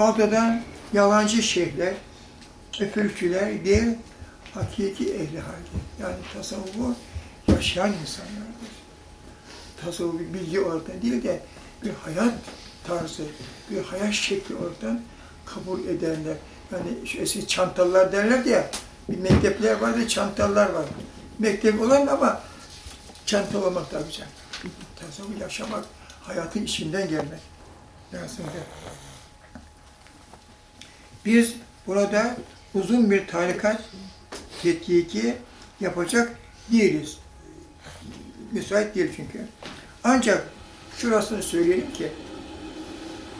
aldadan yalancı şeyhler, öpürükçüler değil, hakiki ehli haldir. Yani tasavvufu yaşayan insanlardır. Tasavvufu bilgi olarak değil de bir hayat tarzı, bir hayat şekli oradan kabul edenler. Yani şu eski çantalılar derler ya, bir mektepler vardı, çantalılar var. Mektep olan ama çanta olmak da güzel. Tasavvuf yaşamak, hayatın içinden gelmek lazımdır. Biz burada uzun bir tarikat tetkiki yapacak değiliz. Müsait değil çünkü. Ancak şurasını söyleyelim ki,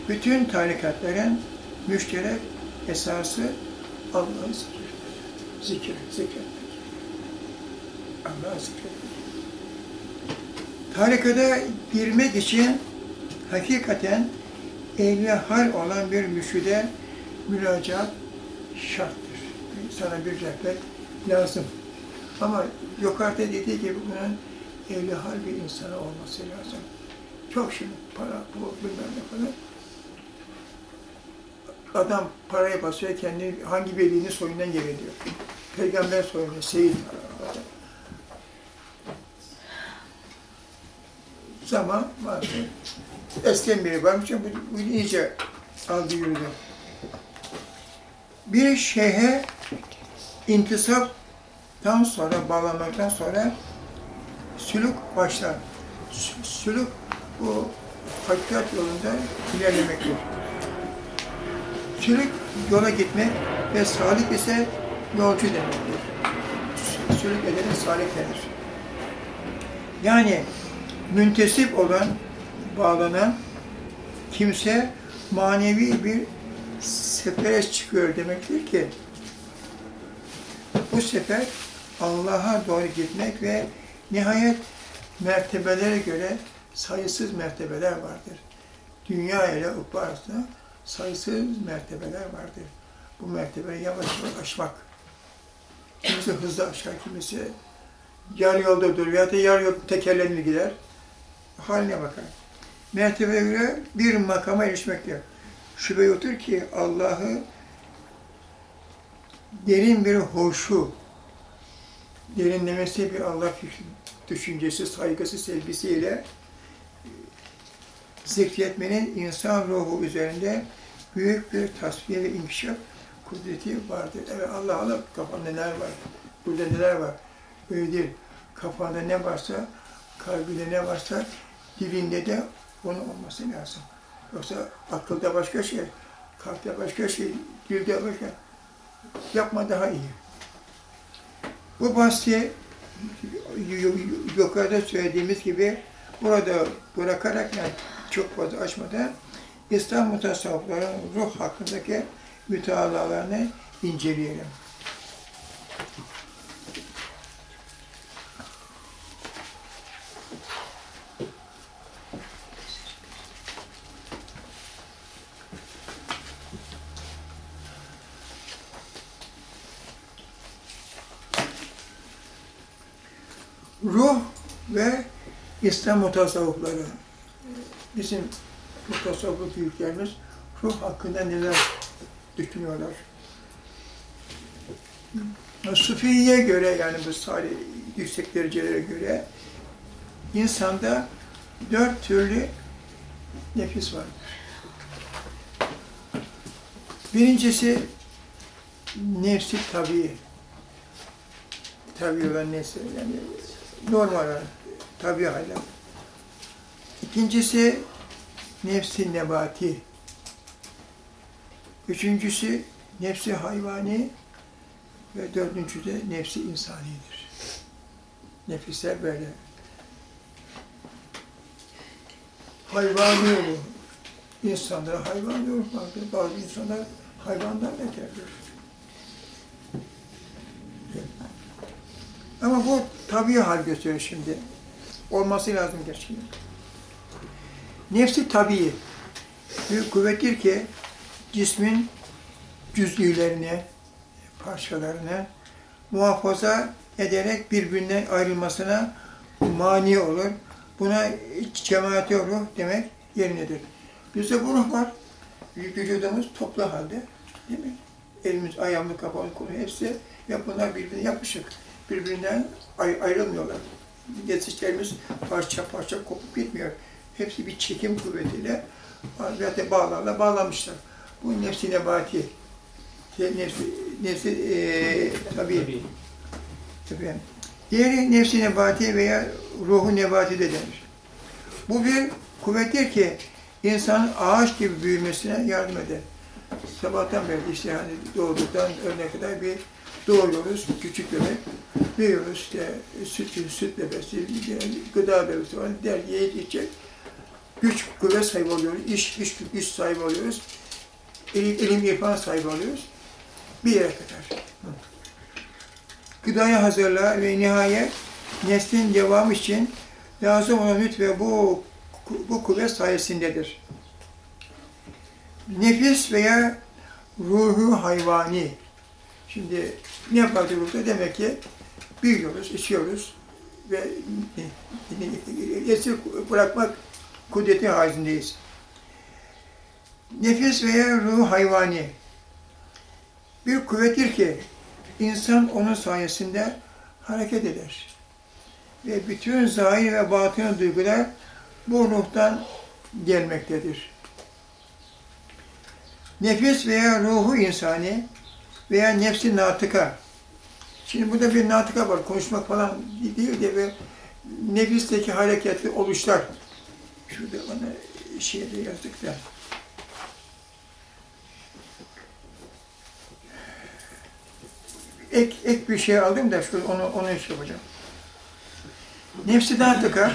bütün tarikatların müşterek esası Allah'ı zikir. Zikir, zikretmek. Allah'ı zikretmek. Tarikata girmek için hakikaten ehli hal olan bir müşride müracaat şarttır. Sana bir rehber lazım. Ama yukarıda dediği gibi bunun ehli hal bir insana olması lazım. Çok şimdi para, pul, bilmem ne falan. Adam parayı basıyor, kendi hangi velinin soyundan geliyor. Peygamber soyundan, Seyit. Zaman vardı. Eskiden biri varmış, bu, bu iyice aldı yürüdü. Bir şeyhe intisaptan sonra, bağlanmaktan sonra sülük başlar. Sülük bu hakikat yolunda ilerlemektir. Sülük yola gitmek ve salik ise yolcu demektir. Sülük edene salik denir. Yani müntesip olan, bağlanan kimse manevi bir sefere çıkıyor demektir ki bu sefer Allah'a doğru gitmek ve nihayet mertebelere göre sayısız mertebeler vardır. Dünya ile ukba arasında sayısız mertebeler vardır. Bu mertebeyi yavaş yavaş aşmak. Kimisi hızlı aşar, kimisi yarı yolda durur ya da yarı yol tekerlenir gider. Haline bakar. Mertebeye göre bir makama erişmektir. Şüphe yoktur ki Allah'ı derin bir hoşu, derinlemesi bir Allah düşüncesi, saygısı, sevgisiyle zikretmenin insan ruhu üzerinde büyük bir tasfiye ve inkişaf kudreti vardır. Evet Allah Allah kafanda neler var, burada neler var. Öyle değil. Kafanda ne varsa, kalbinde ne varsa dilinde de onun olması lazım. Yoksa akılda başka şey, kalpte başka şey, dilde başka. Yapma daha iyi. Bu bahsi yukarıda söylediğimiz gibi burada bırakarak yani çok fazla açmadan İslam mutasavvıfların ruh hakkındaki mütealalarını inceleyelim. Ruh ve İslam mutasavvıfları. Bizim mutasavvıf büyüklerimiz ruh hakkında neler düşünüyorlar. Sufiye göre yani bu salih yüksek derecelere göre insanda dört türlü nefis var. Birincisi nefsi tabii. Tabii olan nefsi yani normal tabii hala. İkincisi nefsi nebati. Üçüncüsü nefsi hayvani ve dördüncüsü de nefsi insanidir. Nefisler böyle. Hayvani olur. İnsanlar hayvani olur. Bazı insanlar hayvandan beterdir. Ama bu tabii hal gösteriyor şimdi. Olması lazım gerçekten. Nefsi tabii. Bir kuvvettir ki cismin cüzlülerini, parçalarını muhafaza ederek birbirinden ayrılmasına mani olur. Buna cemaati ruh demek yerindedir. Bizde bu ruh var. vücudumuz toplu halde. Değil mi? Elimiz, ayağımız, kafamız, kolu hepsi ve bunlar birbirine yapışık. Birbirinden ay- ayrılmıyorlar. Geçişlerimiz parça parça kopup gitmiyor. Hepsi bir çekim kuvvetiyle zaten bağlarla bağlamışlar. Bu nefsi nebati. Şey, Nefsi, nefsi eee tabii, tabii. Diğeri nefsi nebati veya ruhu nebati de denir. Bu bir kuvvettir ki insanın ağaç gibi büyümesine yardım eder. Sabahtan beri işte hani doğduktan örnek kadar bir doğuyoruz, küçük bebek, büyüyoruz işte süt, süt bebesi, gıda bebesi var, der yiyip içecek. Güç, kuvvet sahibi oluyoruz, iş, iş, iş sahibi oluyoruz, ilim, ilim irfan sahibi oluyoruz. Bir yere kadar. Gıdaya hazırla ve nihayet neslin devamı için lazım olan lütfe bu, bu kuvvet sayesindedir. Nefis veya ruhu hayvani. Şimdi ne yapardı burada? Demek ki büyüyoruz, içiyoruz ve esir bırakmak kudreti hazindeyiz. Nefis veya ruhu hayvani bir kuvvettir ki insan onun sayesinde hareket eder. Ve bütün zahir ve batın duygular bu ruhtan gelmektedir. Nefis veya ruhu insani veya nefsi natıka. Şimdi burada bir natıka var, konuşmak falan değil de ve nefisteki hareketli oluşlar. Şurada bana şeyde yazdık da. Ek, ek bir şey aldım da şöyle onu, onu şey yapacağım. Nefsi natıka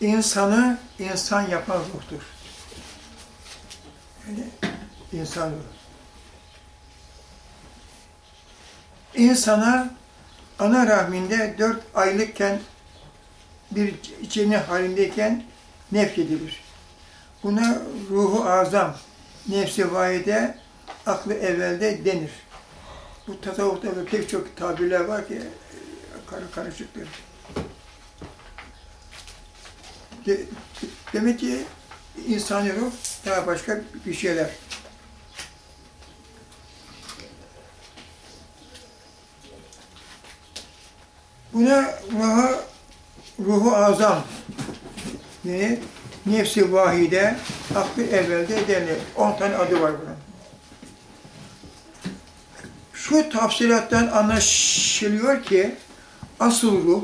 insanı insan yapan ruhtur. Yani insan ruhu. İnsana ana rahminde dört aylıkken bir ceni halindeyken nefyedilir. Buna ruhu azam, nefsi vahide, aklı evvelde denir. Bu tasavvufta pek çok tabirler var ki karı karışıktır. De, demek ki insani ruh daha başka bir şeyler. Buna ruhu, ruhu azam yani nefsi vahide, aklı evvelde denir. On tane adı var bunun. Şu tafsilattan anlaşılıyor ki asıl ruh,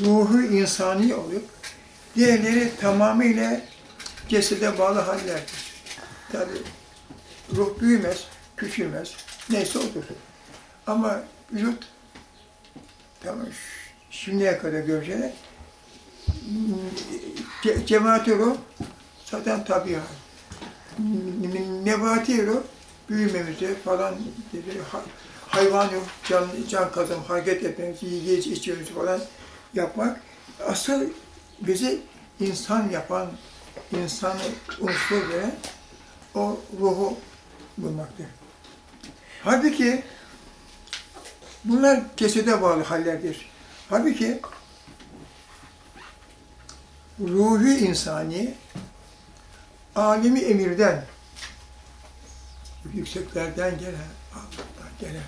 ruhu insani olup diğerleri tamamıyla cesede bağlı hallerdir. Tabi ruh büyümez, küçülmez, neyse odur. Ama vücut tamam şimdiye kadar göreceğiz. Ce cemaati ruh zaten tabi hal. Nebati ruh büyümemizi falan dedi, hayvan yok, can, can kazan, hareket etmemizi, yiyeceğiz, içiyoruz falan yapmak. Asıl bizi insan yapan, insanı unsur veren o ruhu bulmaktır. Halbuki bunlar kesede bağlı hallerdir. Halbuki ruhu insani alemi emirden yükseklerden gelen, Allah'tan gelen,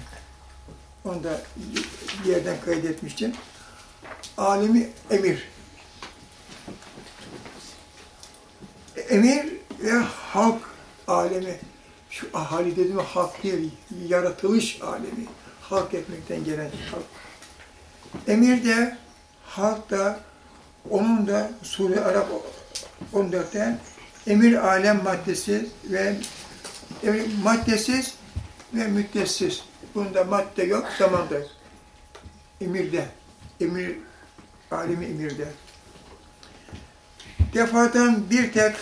onu da yerden kaydetmiştim. Alemi emir. Emir ve halk alemi. Şu ahali dediğim halk değil, yaratılış alemi. Halk etmekten gelen halk. Emir de, halk da, onun da Sure Arap 14'ten emir alem maddesi ve maddesiz ve müddessiz. Bunda madde yok, zaman da yok. Emirde, emir, alemi emirde. Defadan bir tek,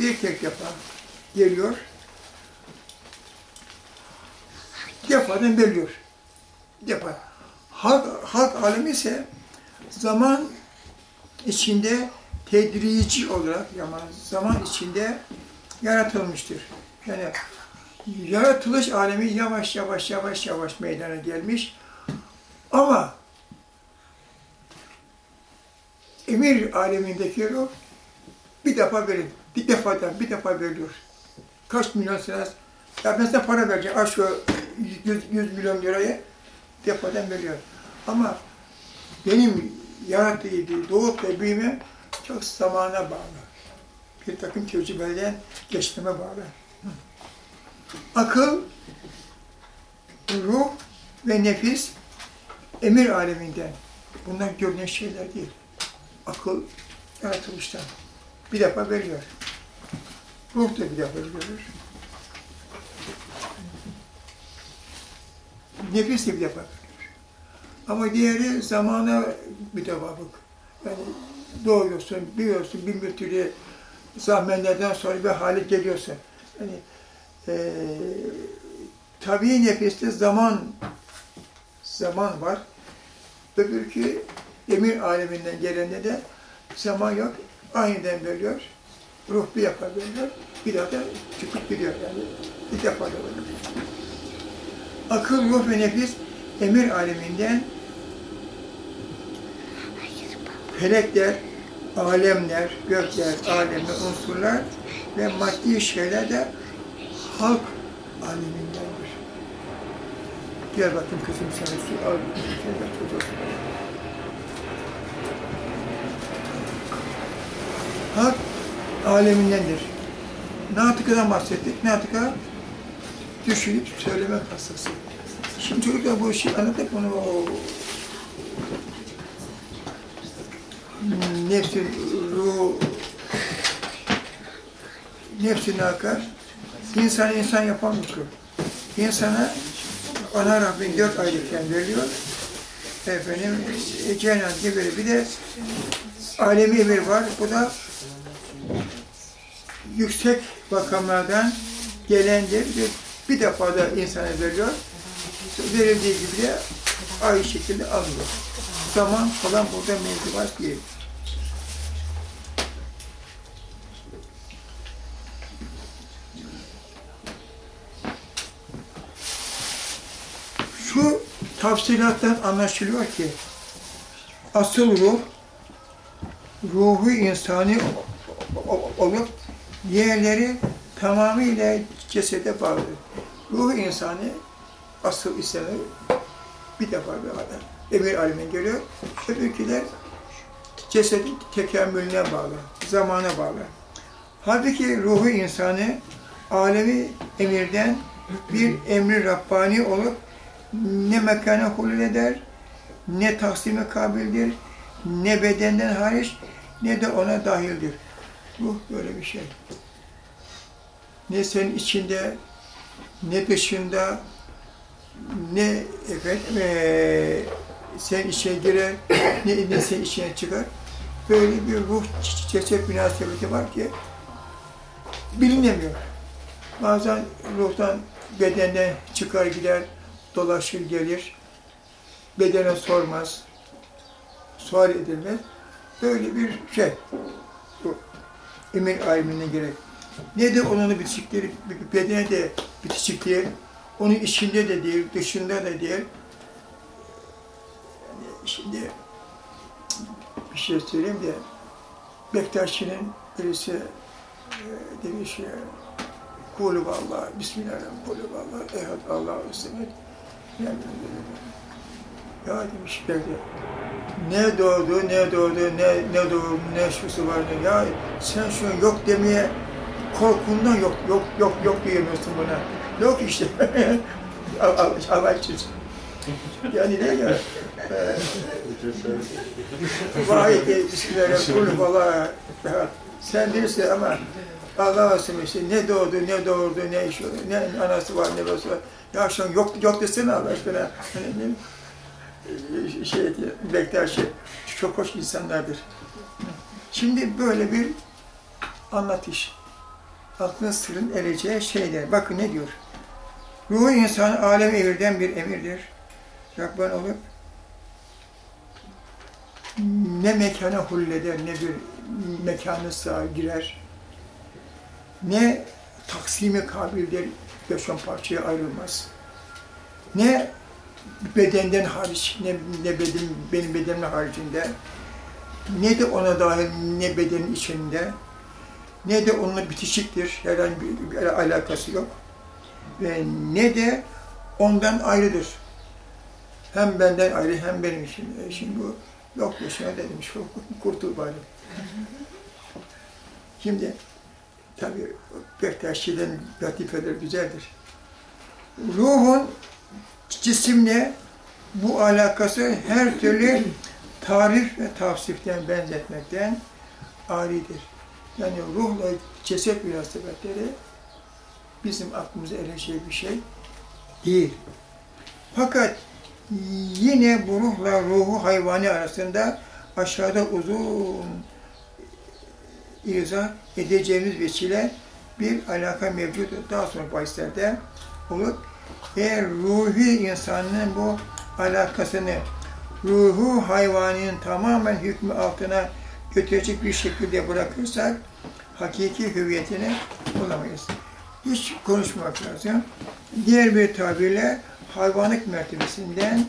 bir tek defa geliyor. Defadan bölüyor. Defa. Halk, halk alemi ise zaman içinde tedrici olarak, yani zaman içinde yaratılmıştır. Yani yaratılış alemi yavaş yavaş yavaş yavaş meydana gelmiş. Ama emir alemindeki ruh Bir defa verin. Bir defadan bir defa veriyor. Kaç milyon sene ya ben size para vereceğim. Al şu 100, 100 milyon lirayı defadan veriyor. Ama benim yarattığı doğup da büyüme çok zamana bağlı. Bir takım tecrübeden geçtiğime bağlı. Akıl, ruh ve nefis emir aleminden. Bunlar görünen şeyler değil. Akıl yaratılıştan. Bir defa veriyor. Ruh da bir defa veriyor. Nefis de bir defa veriyor. Ama diğeri zamana mütevafık. Yani doğuyorsun, büyüyorsun, bin bir türlü zahmetlerden sonra bir hale geliyorsun. Yani e, tabii nefeste zaman zaman var. Öbürkü emir aleminden gelende de zaman yok. Aniden veriyor. Ruh bir defa veriyor. Bir daha da çıkıp gidiyor yani. Bir defa da veriyor. Akıl, ruh ve nefis emir aleminden felekler, alemler, gökler, alemler, unsurlar ve maddi şeyler de halk alemindendir. Gel bakayım kızım sana su al. Gel bak çocuğum. Halk alemindendir. Natıka'dan bahsettik. Natıka düşünüp söylemek hastası. Şimdi çocuklar bu işi anlatıp bunu nefsin ruhu nefsine akar. İnsan insan yapan mutlu. İnsana ana Rabbin dört aylıkken veriyor. Efendim e, cennet gibi bir de alemi emir var. Bu da yüksek makamlardan gelendir. Bir, bir defa da insana veriyor. Verildiği gibi de aynı şekilde alıyor. Zaman falan burada mevzubat değil. Şu tafsilattan anlaşılıyor ki asıl ruh ruhu insani olup diğerleri tamamıyla cesede bağlıdır. Ruhu insani asıl isyanı bir defa bir adam. Emir alemine geliyor. Öbürküler cesedin tekemmülüne bağlı, zamana bağlı. Halbuki ruhu insanı alemi emirden bir emri Rabbani olup ne mekana hulul eder, ne taksime kabildir, ne bedenden hariç, ne de ona dahildir. Ruh böyle bir şey. Ne senin içinde, ne dışında, ne efendim, ee, sen içine girer, ne, ne sen içine çıkar. Böyle bir ruh ceset münasebeti var ki bilinemiyor. Bazen ruhtan bedenden çıkar gider, dolaşır gelir, bedene sormaz, sual edilmez. Böyle bir şey, bu emir alimine gerek. Ne de onun bitişikleri, bedene de bitişik değil, onun içinde de değil, dışında da değil. Yani şimdi bir şey söyleyeyim de, Bektaşi'nin birisi e, demiş ya, Kulü vallah, Bismillahirrahmanirrahim, kulü vallah, ehad Allah'u semet. Ya demiş belki, ne doğdu, ne doğdu, ne, ne doğdu, ne şusu var, ne, ya sen şu yok demeye korkundan yok, yok, yok, yok diyemiyorsun buna. Yok işte. İçin. Yani ne ya? Vahid Bismillahirrahmanirrahim. Sen bilirsin ama Allah olsun işte ne doğdu, ne doğurdu, ne şu, ne anası var, ne babası var. Ya şu an yok, yok desene Allah aşkına. Hani, şey, Bektaşi çok hoş insanlardır. Şimdi böyle bir anlatış. Aklın sırrın ereceği şeyler. Bakın ne diyor? Ruhu insan alem evirden bir emirdir. Rabban olup ne mekana hulleder, ne bir mekanı sağa girer, ne taksimi kabildir, beş on parçaya ayrılmaz. Ne bedenden hariç, ne, ne beden, benim bedenim haricinde, ne de ona dahil ne bedenin içinde, ne de onunla bitişiktir, herhangi bir, bir alakası yok. Ve ne de ondan ayrıdır. Hem benden ayrı hem benim için. E şimdi bu yok yaşına dedim, şu kurtul bari. Şimdi tabii Bektaşi'den latifeler güzeldir. Ruhun cisimle bu alakası her türlü tarif ve tavsiften benzetmekten aridir. Yani ruhla ceset münasebetleri bizim aklımıza erecek bir şey değil. Fakat yine bu ruhla ruhu hayvani arasında aşağıda uzun izah edeceğimiz vesile bir alaka mevcut. Daha sonra bahislerde olur. Eğer ruhi insanın bu alakasını ruhu hayvanın tamamen hükmü altına götürecek bir şekilde bırakırsak hakiki hüviyetini bulamayız. Hiç konuşmak lazım. Diğer bir tabirle hayvanlık mertebesinden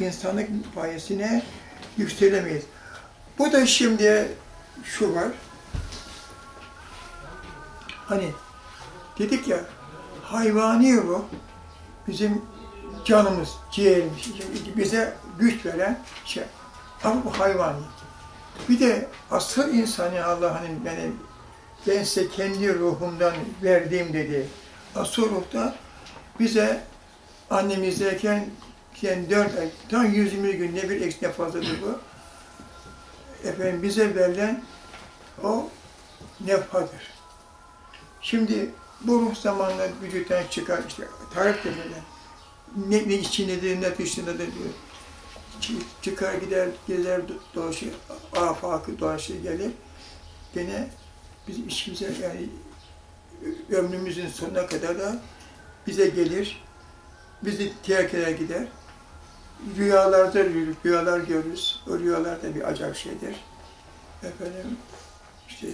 insanlık payesine yükselemeyiz. Bu da şimdi şu var. Hani dedik ya hayvani ruh bizim canımız, ciğerimiz, bize güç veren şey. Ama bu hayvani. Bir de asıl insanı Allah'ın benim ben size kendi ruhumdan verdiğim dedi. Asıl ruhta bize annemizdeyken yani dört ay, tam 120 gün ne bir eksik ne fazladır bu. Efendim bize verilen o nefhadır. Şimdi bu ruh zamanla vücuttan çıkar işte tarif de böyle. Ne, ne içindedir, ne dışındadır diyor. Çıkar gider, gezer, dolaşır, afakı dolaşır gelir. Gene bizim işimize yani ömrümüzün sonuna kadar da bize gelir. Bizi terk eder gider. Rüyalarda rüyalar görürüz. O rüyalar da bir acayip şeydir. Efendim, işte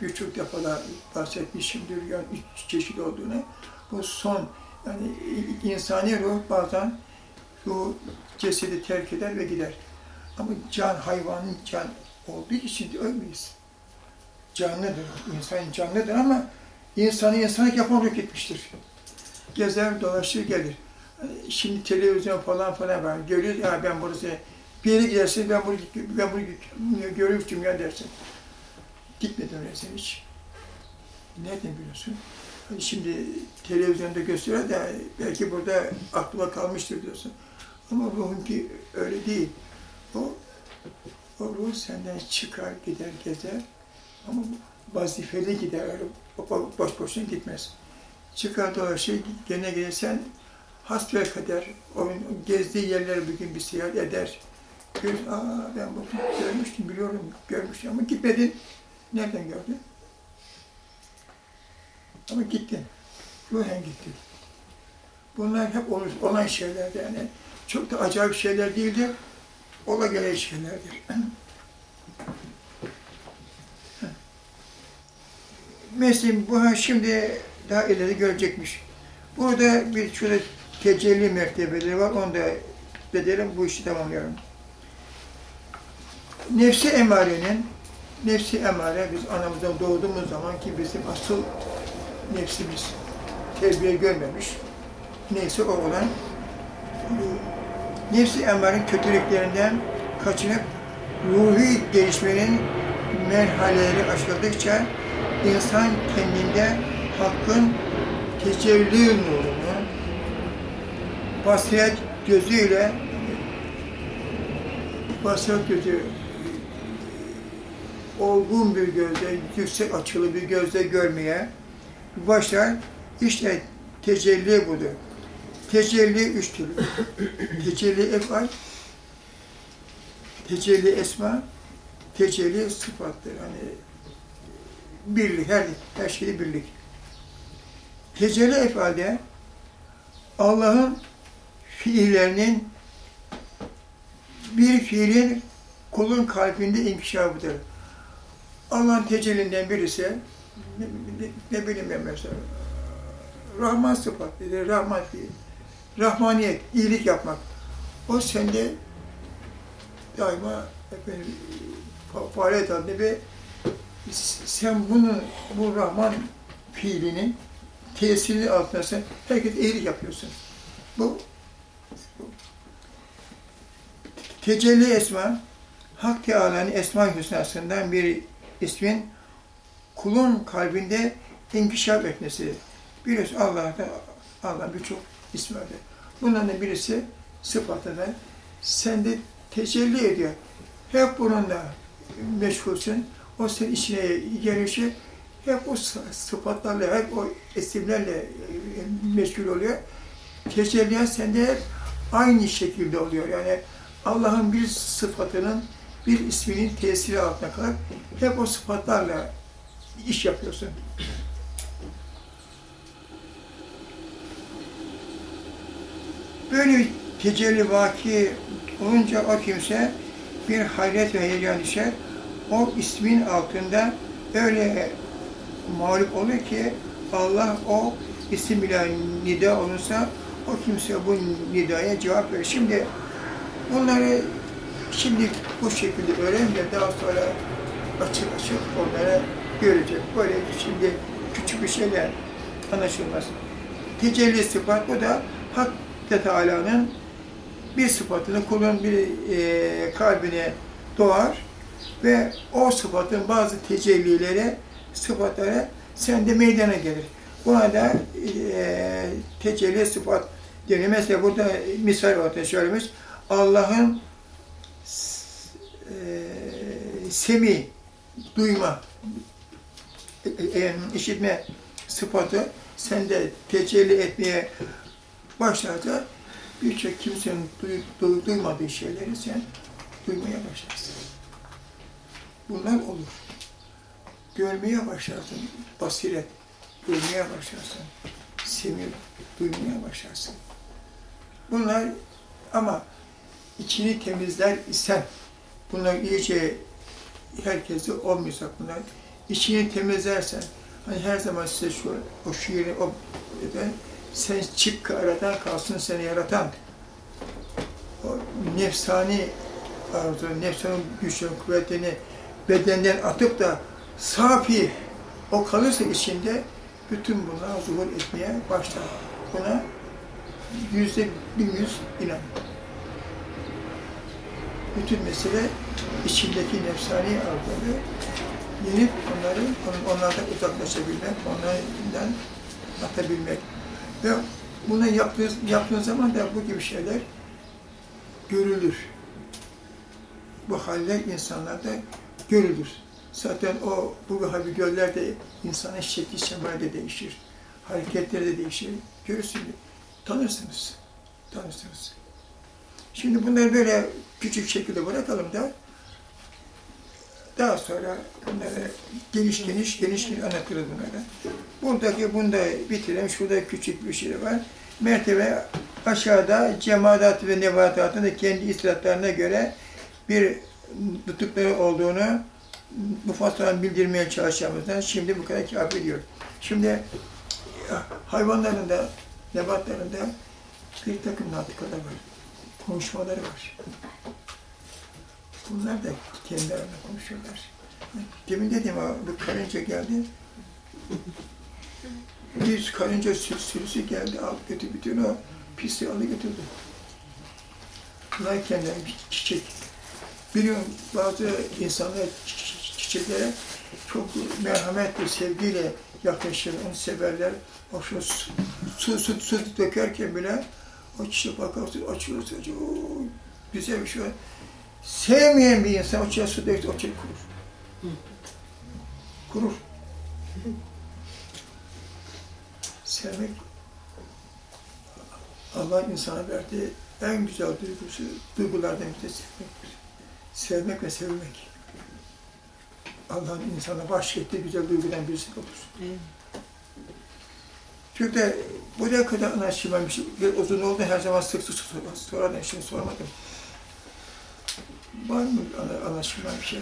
birçok defalar bahsetmişimdir yani üç çeşit olduğunu. Bu son yani insani ruh bazen bu cesedi terk eder ve gider. Ama can hayvanın can olduğu için ölmeyiz. Canlıdır, insan canlıdır ama insanı insanlık yapan ruh gitmiştir. Gezer, dolaşır, gelir. Şimdi televizyon falan falan var. Görüyoruz ya ben burası bir yere gidersin ben bunu ben bunu görüyorum ya dersin. Gitmedin oraya sen hiç. Nereden biliyorsun? Şimdi televizyonda gösteriyor da belki burada aklıma kalmıştır diyorsun. Ama ruhun ki öyle değil. O, o ruh senden çıkar, gider, gezer. Ama vazifeli gider, öyle boş boşuna gitmez. Çıkar dolaşır, gene gelirsen hasbel kader, o gezdiği yerler bugün bir seyahat eder. Gör, aa ben bunu görmüştüm, biliyorum, görmüştüm ama gitmedin. Nereden gördün? Ama gittin. Ruhen gittin. Bunlar hep olur, olan şeylerdi yani. Çok da acayip şeyler değildir. Ola gelen şeylerdir. Mesleğim bu şimdi daha ileri görecekmiş. Burada bir şöyle tecelli mertebeleri var. Onu da dedim bu işi tamamlayalım. Nefsi emarenin Nefsi emare, biz anamızdan doğduğumuz zaman ki bizim asıl nefsimiz terbiye görmemiş. Neyse o olan nefsi emarenin kötülüklerinden kaçınıp ruhi gelişmenin merhaleleri aşıldıkça insan kendinde hakkın tecelli nurunu basiret gözüyle basiret gözü olgun bir gözle, yüksek açılı bir gözle görmeye başlar. İşte tecelli budur. Tecelli üç türlü. tecelli efal, tecelli esma, tecelli sıfattır. Hani birlik, her, her şeyde birlik. Tecelli efalde Allah'ın fiillerinin bir fiilin kulun kalbinde inkişafıdır. Allah'ın tecellinden birisi, ne, ne, ne bileyim ben mesela, Rahman sıfat dedi, Rahman değil. Rahmaniyet, iyilik yapmak. O sende daima efendim, faaliyet halinde bir sen bunu, bu Rahman fiilinin tesiri altındasın. Herkes eğri yapıyorsun. Bu, bu. Tecelli esma, Hak Teala'nın esma hüsnasından bir ismin kulun kalbinde inkişaf etmesi. Biliyorsun Allah'ta Allah birçok ismi vardır. Bunların birisi sıfatıdır. Sende tecelli ediyor. Hep bununla meşgulsün. O senin içine gelişi hep o sıfatlarla, hep o isimlerle e, meşgul oluyor. Tecelliyat sende hep aynı şekilde oluyor. Yani Allah'ın bir sıfatının, bir isminin tesiri altına kadar hep o sıfatlarla iş yapıyorsun. Böyle tecelli vaki olunca o kimse bir hayret ve heyecan düşer. O ismin altında öyle mağlup olur ki Allah o isim ile nida olursa o kimse bu nidaya cevap verir. Şimdi bunları şimdi bu şekilde öğrenince daha sonra açık açık onlara görecek. Böyle şimdi küçük bir şeyler anlaşılmaz. Tecelli sıfat bu da Hak Teala'nın bir sıfatını kulun bir e, kalbine doğar ve o sıfatın bazı tecellileri, sıfatları sende meydana gelir. Buna da e, tecelli sıfat deniyor. Mesela burada misal ortaya söylemiş. Allah'ın e, semi, duyma, e, e, işitme sıfatı sende tecelli etmeye başlarsa birçok kimsenin duy, duy, duymadığı şeyleri sen duymaya başlarsın. Bunlar olur. Görmeye başlarsın, basiret, görmeye başlarsın, semir, duymaya başlarsın. Bunlar ama içini temizler isen, bunlar iyice herkese olmayacak bunlar. İçini temizlersen, hani her zaman size şu, o şiiri, o eden, sen çık aradan kalsın seni yaratan. O nefsani arzu, nefsinin güçlü kuvvetini bedenden atıp da safi o kalırsa içinde bütün bunlar zuhur etmeye başlar. Buna yüzde bin yüz inan. Bütün mesele içindeki nefsani arzuları yenip onları, onlardan uzaklaşabilmek, onlardan atabilmek. Ve bunu yaptığı, yaptığı zaman da bu gibi şeyler görülür. Bu haller insanlarda görülür. Zaten o bu gibi göller de insanın şekli şemali de değişir. Hareketleri de değişir. Görürsünüz, tanırsınız. Tanırsınız. Şimdi bunları böyle küçük şekilde bırakalım da daha sonra bunları geniş geniş geniş geniş anlatırız bunları. Buradaki bunda bitirelim. Şurada küçük bir şey var. Mertebe aşağıda cemaat ve nebatatın da kendi istirahatlarına göre bir tutukları olduğunu bu faslan bildirmeye çalışacağımızdan şimdi bu kadar kafi ediyor. Şimdi hayvanların da, nebatların da bir takım natikalar var. Konuşmaları var. Bunlar da kendi konuşuyorlar. Demin dedim bu karınca geldi. Bir karınca sürüsü geldi, aldı götürdü bütün o pisliği alı götürdü. Bunlar kendileri bir çiçek. Biliyorum bazı insanlar çiçeklere çok merhametli, sevgiyle yaklaşır, onu severler. O şu su, su, su, su dökerken bile o çiçek bakarsın, açılır, açılır, güzel bir şey. Sevmeyen bir insan o su dökse o çiçek kurur. Kurur. Sevmek Allah insana verdiği en güzel duygusu, duygulardan bir de sevmektir. Sevmek ve sevmek. Allah'ın insana bahşettiği güzel duygudan birisi olur. Evet. Çünkü buraya kadar anlaşılmamış, bir uzun oldu her zaman sık sık soradım, şimdi sormadım. Var mı anlaşılma bir şey?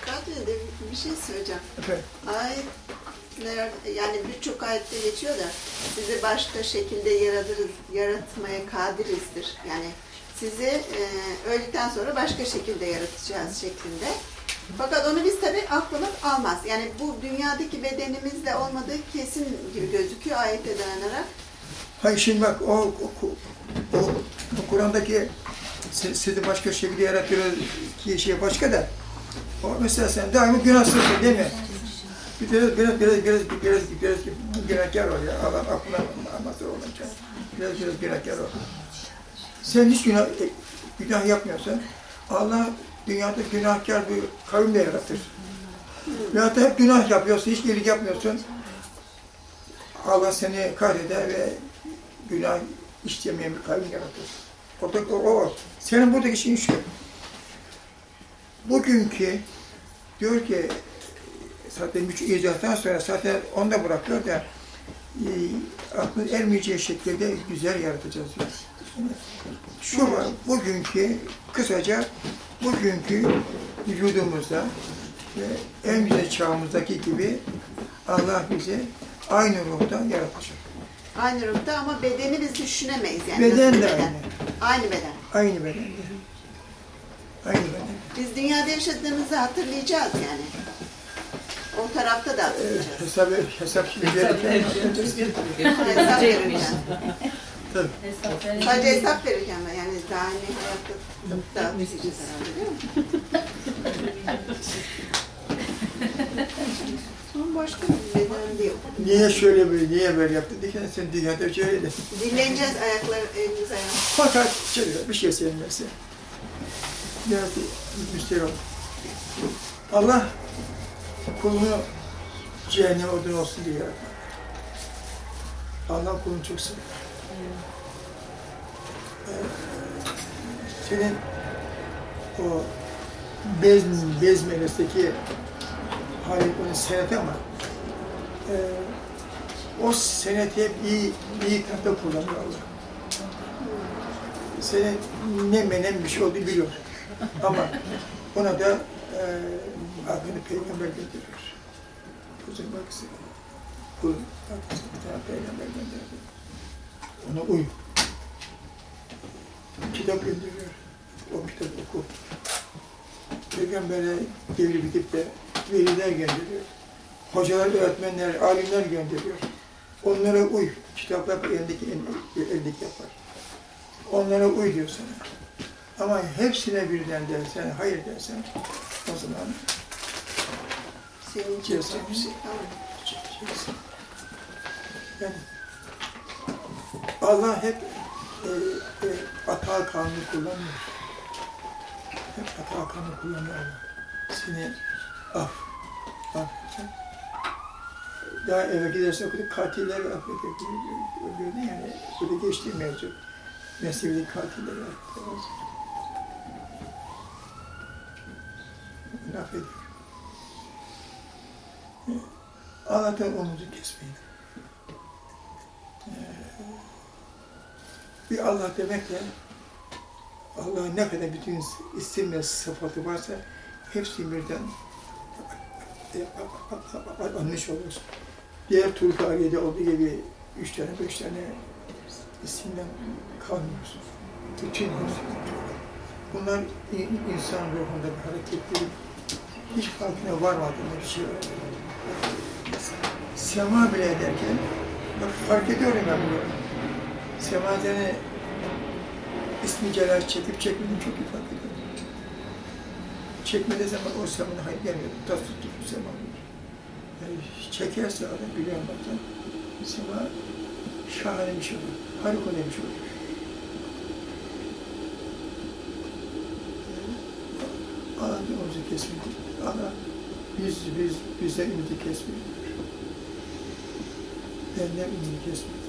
Kadri'de bir şey söyleyeceğim. Efendim? Ayetler, yani birçok ayette geçiyor da sizi başka şekilde yaratırız, yaratmaya kadirizdir. Yani sizi e, öldükten sonra başka şekilde yaratacağız şeklinde. Fakat onu biz tabii aklımız almaz. Yani bu dünyadaki bedenimizle olmadığı kesin gibi gözüküyor ayete dayanarak. Hayır şimdi bak o, o, o, o Kur'an'daki si- sizi başka şekilde yaratıyor ki şey başka da o mesela sen daima günahsızsın değil mi? Bir biraz biraz biraz biraz biraz biraz günahkar ol ya. Allah aklına alması olunca. Biraz biraz günahkar ol. Sen hiç günah, günah yapmıyorsan Allah dünyada günahkar bir kavim de yaratır. Veyahut da hep günah yapıyorsun, hiç iyilik yapmıyorsun. Allah seni kahreder ve günah işlemeyen bir kavim yaratır. Oradaki o, o. Senin buradaki şeyin şu. Bugünkü diyor ki zaten üç icattan sonra zaten onu da bırakıyor da e, aklın ermeyeceği şekilde güzel yaratacağız. Şu var, bugünkü kısaca bugünkü vücudumuzda ve en güzel çağımızdaki gibi Allah bizi aynı ruhtan yaratacak. Aynı ruhta ama bedeni biz düşünemeyiz. Yani Beden de aynı. Aynı beden. Aynı bedende. Aynı beden. Biz dünyada yaşadığımızı hatırlayacağız yani. O tarafta da Ee, hatırlayacağız. hesap, hesap şimdi verirken hesap verirken. tabii. Sadece hesap verirken mi? Yani daha ne hayatta da hatırlayacağız herhalde değil mi? Başka bir beden değil. Niye şöyle böyle, niye böyle yaptın diye sen dünyada şöyle Dinleneceğiz ayaklar, elimiz ayağımız. Fakat şöyle bir şey söylemesi. Biraz müsterih ol. Allah kulunu cehennem odun olsun diye yaratmadı. Allah kulunu çok sever. Ee, Senin o bez, bez melesteki halin onun seneti ama e, o seneti hep iyi, iyi tarafta kullanıyor Allah senin ne menen bir şey olduğunu biliyor. Ama ona da e, aklını peygamber gönderiyor. Kuzum bak sen, kulun arkasına bir tane peygamber gönderdi. Ona uy. Kitap gönderiyor. O kitap oku. Peygamber'e devri bitip de veliler gönderiyor. Hocalar, öğretmenler, alimler gönderiyor. Onlara uy. Kitaplar elindeki, elindeki yapar. Onlara uy diyor sana. Ama hepsine birden dersen, hayır dersen, o zaman Senin için Ceza. çok bir şey. Çekeceksin. Yani Allah hep e, e, hata kanunu kullanmıyor. Hep hata kanunu kullanıyor Allah. Seni af, af. Daha eve gidersen okuduk, katilleri affediyor. Gördün yani, burada geçti mevzu. Mesleğindeki katilleri affediyor. Bunu affediyor. Allah'tan umudu kesmeyin. Ee, Bir Allah demekle Allah'ın ne kadar bütün isim ve sıfatı varsa hepsini birden anmış olursun. Diğer Turk Aliye'de olduğu gibi üç tane, beş tane isimden kalmıyorsun. Bütün hepsi. Bunlar insan ruhunda bir hareketleri hiç farkına varmadığında bir şey var. Sema bile ederken, bak fark ediyorum ben bunu. Sema'danı ismi celal çekip çekmediğini çok iyi fark ediyorum. Çekmediği zaman o semanın hayır gelmiyor. Tas tuttu bu sema. Yani çekerse adam biliyor zaten. Sema şahane bir şey olur. Harikulade bir şey olur. Allah bir umudu kesmiyor. Allah biz, biz, bize ümidi kesmiyor. Benden ümidi kesmiyor.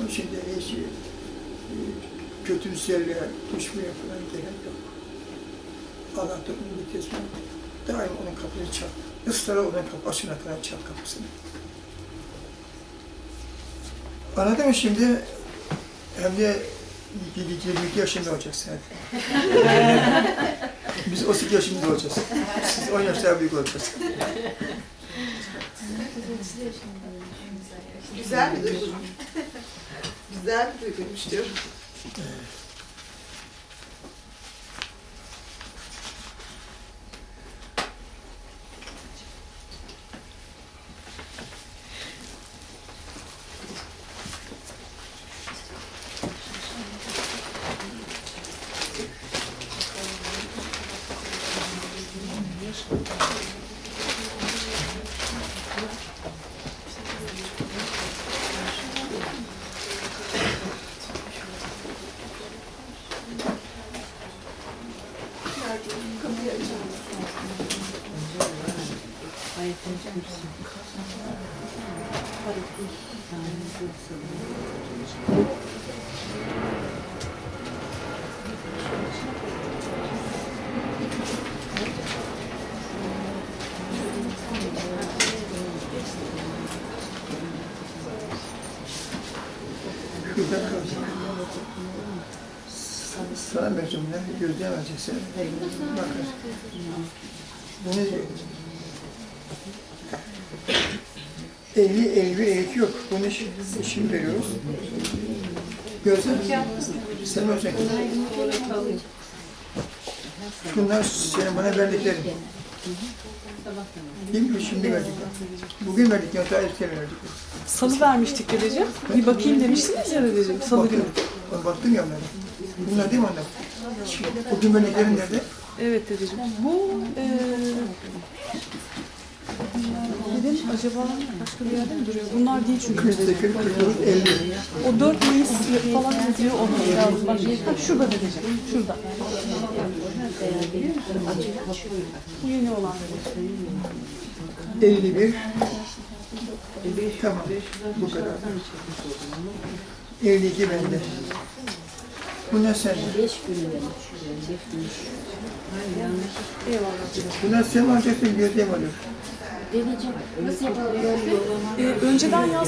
Onun için hiç e, kötümserliğe düşmeye falan gerek yok. Allah da ümidi kesmiyor. Daim onun kapısını çal. Islara onun kapı açına kadar çal kapısını. Anladın mı şimdi? Hem de 22 yaşında olacaksın hadi. Biz 32 yaşında olacağız. Siz 10 yaş daha büyük olacaksınız. Güzel bir duygu. Güzel bir şey. duyguymuş diyorum. Kapıyı açalım. Şurada kalsın. Sana gözleyemezsin sen. Bakın. Bunu diyor. Ehli, ehli, ehli yok. Bunu şi- şimdi veriyoruz. Gözle. Sen hocam. Şunlar senin bana verdiklerin. Değil mi? Şimdi verdik. Bugün verdik ya daha erken verdik. Salı vermiştik dedeciğim. Bir bakayım demiştiniz ya dedeciğim. Salı günü. Baktım ya onlara. Bunlar değil mi onlar? Bugün verdiklerin nerede? Evet dedeciğim. Bu eee dedim acaba başka bir yerde mi duruyor? Bunlar değil çünkü dedeciğim. 48, 49, 50. O 4 Mayıs falan yazıyor olması lazım. Ha, şurada dedeciğim. Şurada. Bu yeni olan dedeciğim. 51. Tamam. Bu kadar. 52 bende. Bunlar sende. Eyvallah. Bunlar sen alacaksın, gözlem alıyor. Deneyeceğim. Nasıl yapalım? Ee, önceden yazmış